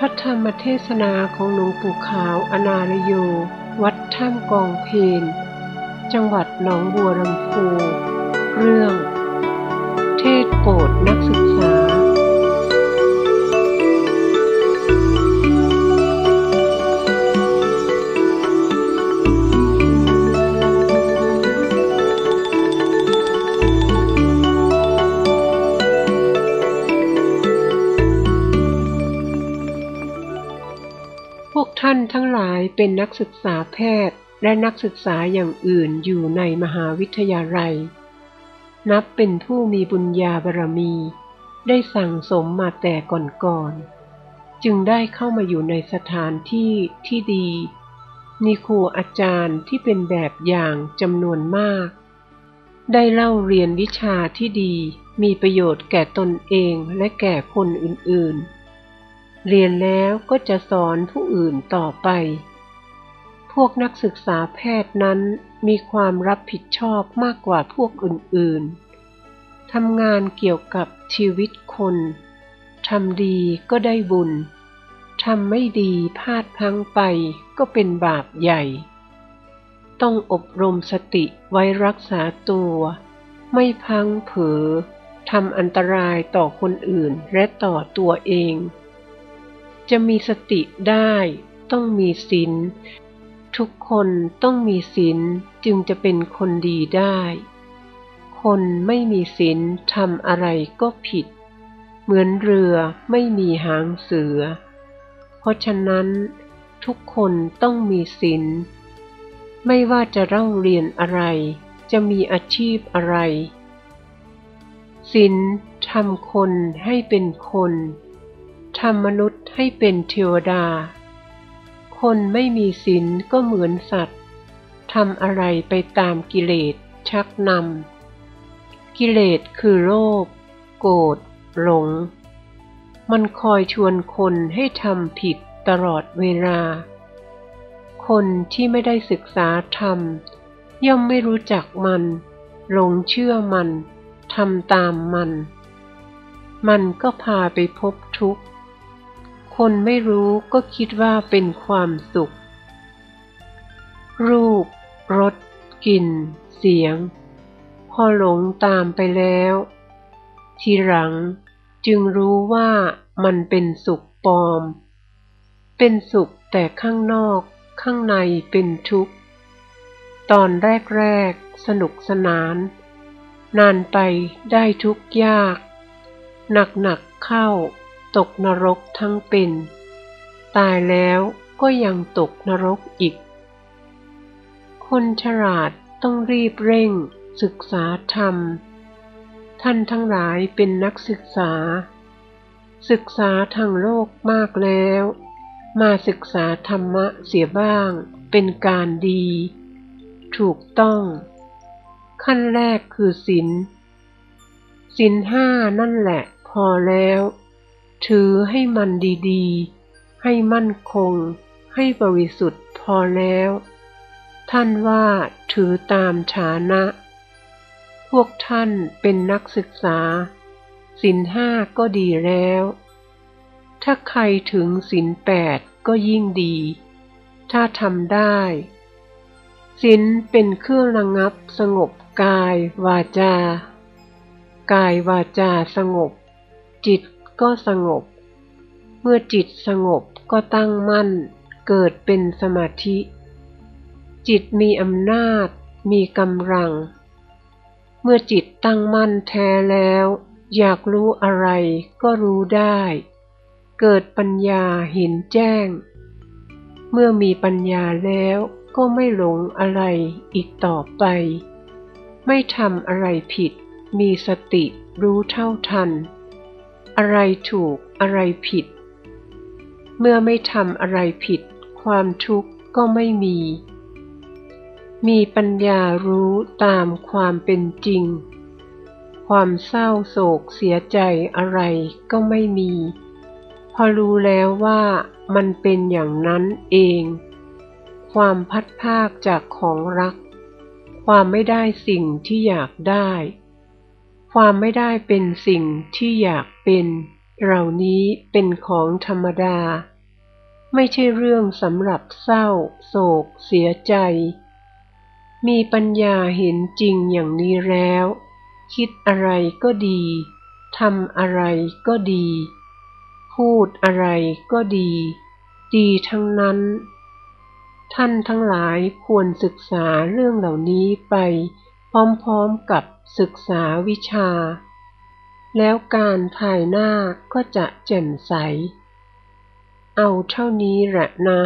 พระธรรมเทศนาของหลวงปู่ขาวอนารโย วัดถ้ำกองเพนจังหวัดหนองบัวลำพู เรื่อง เทศโปรดนักศึก วกท่านทั้งหลายเป็นนักศึกษาแพทย์และนักศึกษาอย่างอื่นอยู่ในมหาวิทยาลัย นับเป็นผู้มีบุญญาบารมี ได้สั่งสมมาแต่ก่อนๆจึงได้เข้ามาอยู่ในสถานที่ที่ดี มีครูอาจารย์ที่เป็นแบบอย่างจำนวนมาก ได้เล่าเรียนวิชาที่ดี มีประโยชน์แก่ตนเองและแก่คนอื่นๆ เรียนแล้วก็จะสอนผู้อื่นต่อไป พวกนักศึกษาแพทย์นั้นมีความรับผิดชอบมากกว่าพวกอื่นๆ ทำงานเกี่ยวกับชีวิตคน ทำดีก็ได้บุญ ทำไม่ดีพลาดพลั้งไปก็เป็นบาปใหญ่ ต้องอบรมสติไว้รักษาตัว ไม่พังเผลอทำอันตรายต่อคนอื่นและต่อตัวเอง จะมีสติได้ต้องมีศีลทุกคนต้องมีศีลจึงจะเป็นคนดีได้ คนไม่มีศีลทำอะไรก็ผิด เหมือนเรือไม่มีหางเสือ เพราะฉะนั้นทุกคนต้องมีศีลไม่ว่าจะเล่าเรียนอะไร จะมีอาชีพอะไรศีลทำคนให้เป็นคน ทำมนุษย์ให้เป็นเทวดา คนไม่มีศีลก็เหมือนสัตว์ทำอะไรไปตามกิเลสชักนำ กิเลสคือโลภโกรธหลง มันคอยชวนคนให้ทำผิดตลอดเวลา คนที่ไม่ได้ศึกษาธรรม ย่อมไม่รู้จักมันหลงเชื่อมันทำตามมัน มันก็พาไปพบทุกข์ คนไม่รู้ก็คิดว่าเป็นความสุข รูป รส กลิ่น เสียง พอหลงตามไปแล้ว ทีหลังจึงรู้ว่ามันเป็นสุขปลอม เป็นสุขแต่ข้างนอกข้างในเป็นทุกข์ ตอนแรกๆสนุกสนาน นานไปได้ทุกข์ยาก หนักๆเข้า ตกนรกทั้งเป็น ตายแล้วก็ยังตกนรกอีก คนฉลาดต้องรีบเร่งศึกษาธรรม ท่านทั้งหลายเป็นนักศึกษา ศึกษาทางโลกมากแล้ว มาศึกษาธรรมะเสียบ้างเป็นการดี ถูกต้อง ขั้นแรกคือศีลศีลห้านั่นแหละพอแล้ว ถือให้มันดีๆ ให้มั่นคง ให้บริสุทธิ์พอแล้ว ท่านว่าถือตามฐานะ พวกท่านเป็นนักศึกษาศีลห้าก็ดีแล้ว ถ้าใครถึงศีลแปดก็ยิ่งดี ถ้าทำได้ศีลเป็นเครื่องระงับสงบกายวาจา กายวาจาสงบ จิต ก็สงบ เมื่อจิตสงบก็ตั้งมั่น เกิดเป็นสมาธิ จิตมีอำนาจ มีกำลัง เมื่อจิตตั้งมั่นแท้แล้ว อยากรู้อะไรก็รู้ได้ เกิดปัญญาเห็นแจ้ง เมื่อมีปัญญาแล้วก็ไม่หลงอะไรอีกต่อไป ไม่ทำอะไรผิด มีสติรู้เท่าทัน อะไรถูกอะไรผิด เมื่อไม่ทำอะไรผิด ความทุกข์ก็ไม่มี มีปัญญารู้ตามความเป็นจริง ความเศร้าโศกเสียใจอะไรก็ไม่มี พอรู้แล้วว่ามันเป็นอย่างนั้นเอง ความพัดภาคจากของรัก ความไม่ได้สิ่งที่อยากได้ ความไม่ได้เป็นสิ่งที่อยากเป็น เหล่านี้เป็นของธรรมดา ไม่ใช่เรื่องสำหรับเศร้า โศก เสียใจ มีปัญญาเห็นจริงอย่างนี้แล้ว คิดอะไรก็ดีทำอะไรก็ดี พูดอะไรก็ดี ดีทั้งนั้น ท่านทั้งหลายควรศึกษาเรื่องเหล่านี้ไป พร้อมๆกับศึกษาวิชา แล้วการภายหน้าก็จะแจ่มใส เอาเท่านี้แหละนะ